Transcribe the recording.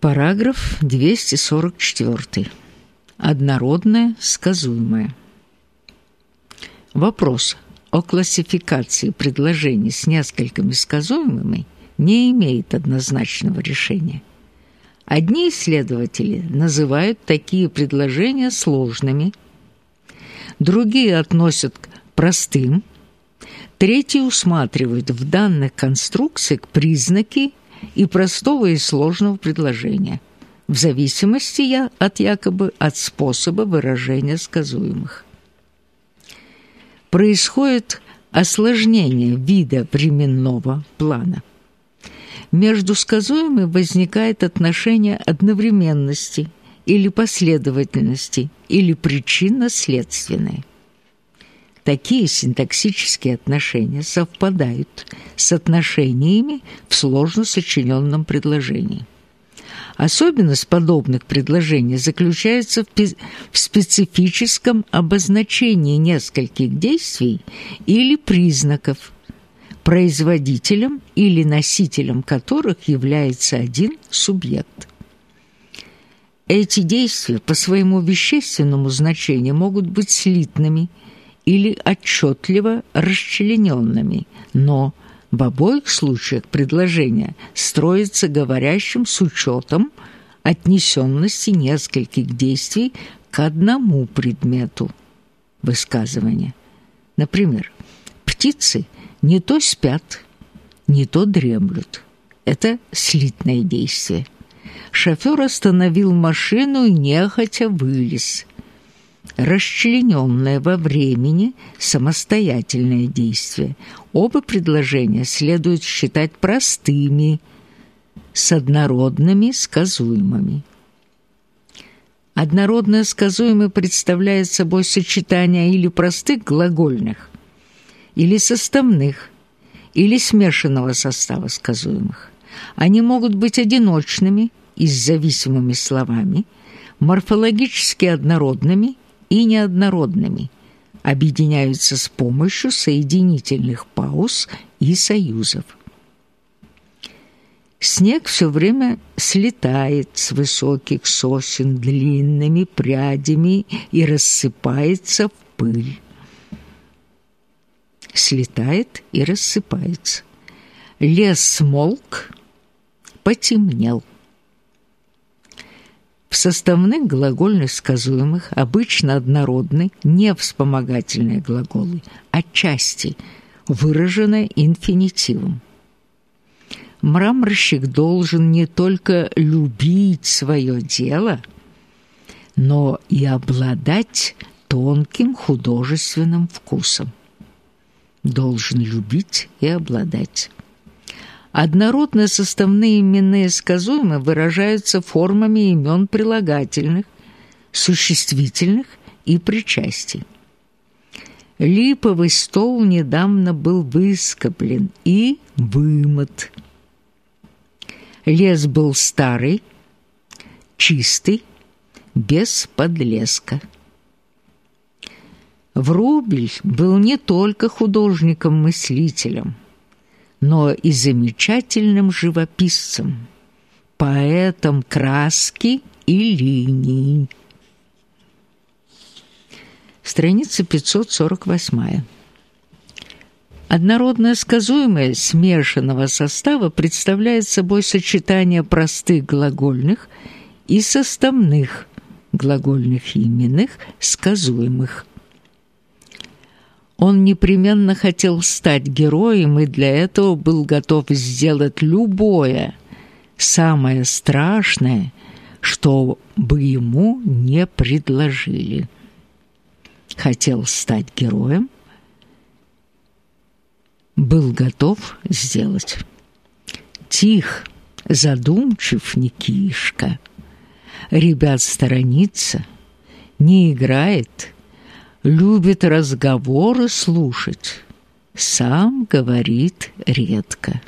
Параграф 244. Однородное, сказуемое. Вопрос о классификации предложений с несколькими сказуемыми не имеет однозначного решения. Одни исследователи называют такие предложения сложными, другие относят к простым, третьи усматривают в данных конструкциях признаки и простого и сложного предложения, в зависимости от якобы от способа выражения сказуемых. Происходит осложнение вида временного плана. Между сказуемым возникает отношение одновременности или последовательности или причинно-следственной. Такие синтаксические отношения совпадают с отношениями в сложно сочиненном предложении. Особенность подобных предложений заключается в специфическом обозначении нескольких действий или признаков, производителем или носителем которых является один субъект. Эти действия по своему вещественному значению могут быть слитными – или отчетливо расчлененными, но в обоих случаях предложение строится говорящим с учетом отнесенности нескольких действий к одному предмету высказывания. Например, птицы не то спят, не то дремлют. Это слитное действие. Шофёр остановил машину и нехотя вылез – расчлененное во времени самостоятельное действие. Оба предложения следует считать простыми, с однородными сказуемыми. Однородное сказуемое представляет собой сочетание или простых глагольных, или составных, или смешанного состава сказуемых. Они могут быть одиночными и с зависимыми словами, морфологически однородными и неоднородными, объединяются с помощью соединительных пауз и союзов. Снег все время слетает с высоких сосен длинными прядями и рассыпается в пыль. Слетает и рассыпается. Лес смолк, потемнел. В составных глагольных сказуемых обычно однородны не вспомогательные глаголы, а части, выраженные инфинитивом. Мраморщик должен не только любить свое дело, но и обладать тонким художественным вкусом. Должен любить и обладать. Однородные составные именные сказуемые выражаются формами имен прилагательных, существительных и причастий. Липовый стол недавно был выскоблен и вымыт. Лес был старый, чистый, без подлеска. Врубель был не только художником-мыслителем – но и замечательным живописцем, поэтом краски и линий. Страница 548. Однородное сказуемое смешанного состава представляет собой сочетание простых глагольных и составных глагольных именных сказуемых – он непременно хотел стать героем и для этого был готов сделать любое, самое страшное, что бы ему не предложили. Хотел стать героем, был готов сделать. Тих, задумчив Никишка, ребят сторонится, не играет – любит разговоры слушать, сам говорит редко.